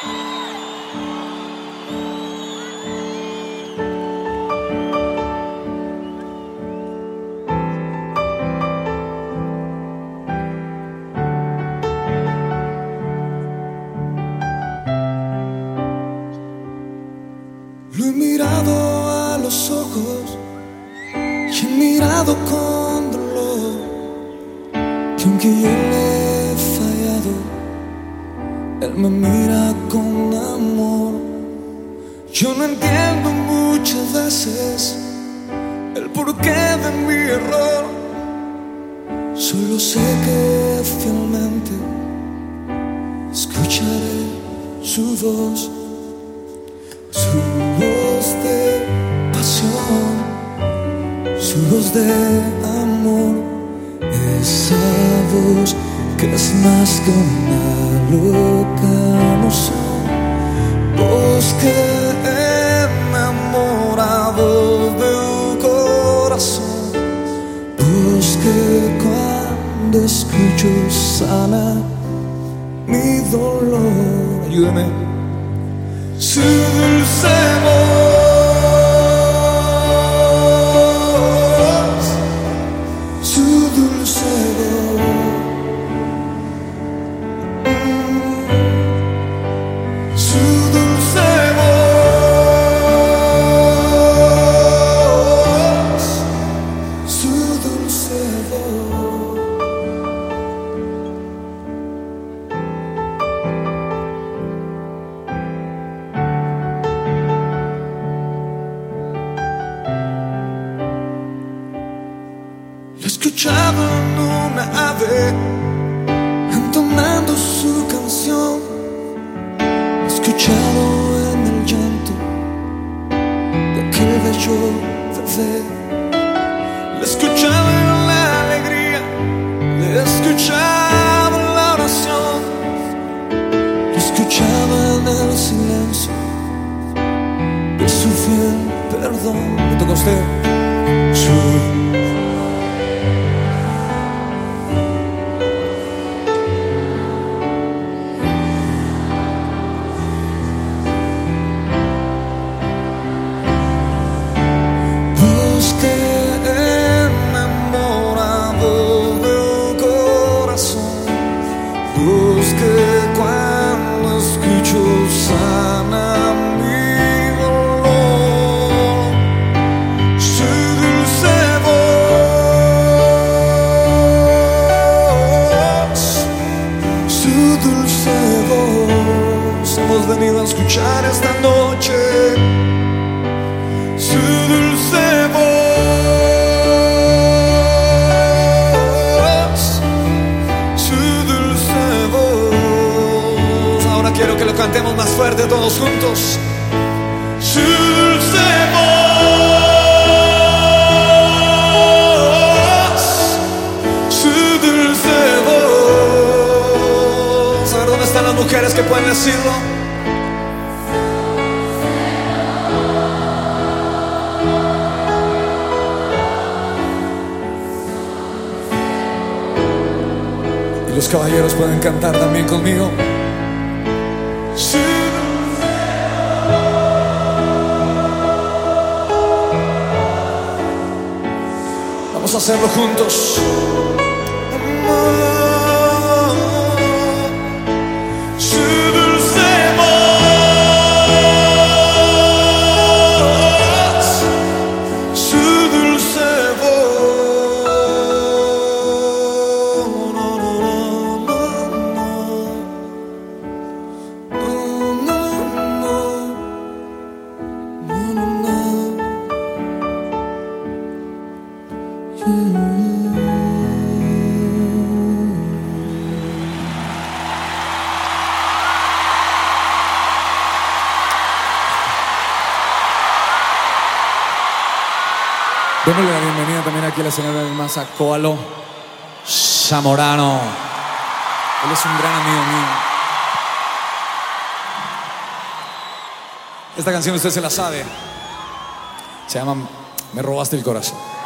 Lo he mirado a los ojos y mirado con dolor, con que él me mira con amor. Yo no entiendo muchas veces el porqué de mi error, solo sé que fielmente escucharé su voz. Su voz de pasión, su voz de amor, esa voz que es más que una loca emoción, voz que enamorado del corazón, que cuando escucho sana mi dolor. Ayúdame. Su dulce voz, Lo he escuchado en una ave entonando su canción. Lo he escuchado en el llanto de aquel bello bebé. Lo he escuchado en la alegría, lo he escuchado en la oración. Lo he escuchado en el silencio de su fiel perdón. ¿Me toca a usted? Venido a escuchar esta noche su dulce voz, su dulce voz. Ahora quiero que lo cantemos más fuerte todos juntos. Su dulce voz, su dulce voz. A ver dónde están las mujeres que pueden decirlo. Los caballeros pueden cantar también conmigo. Vamos a hacerlo juntos. Démosle la bienvenida también aquí a la señora del Maza Coalo Zamorano. Él es un gran amigo mío. Esta canción usted se la sabe. Se llama Me robaste el corazón.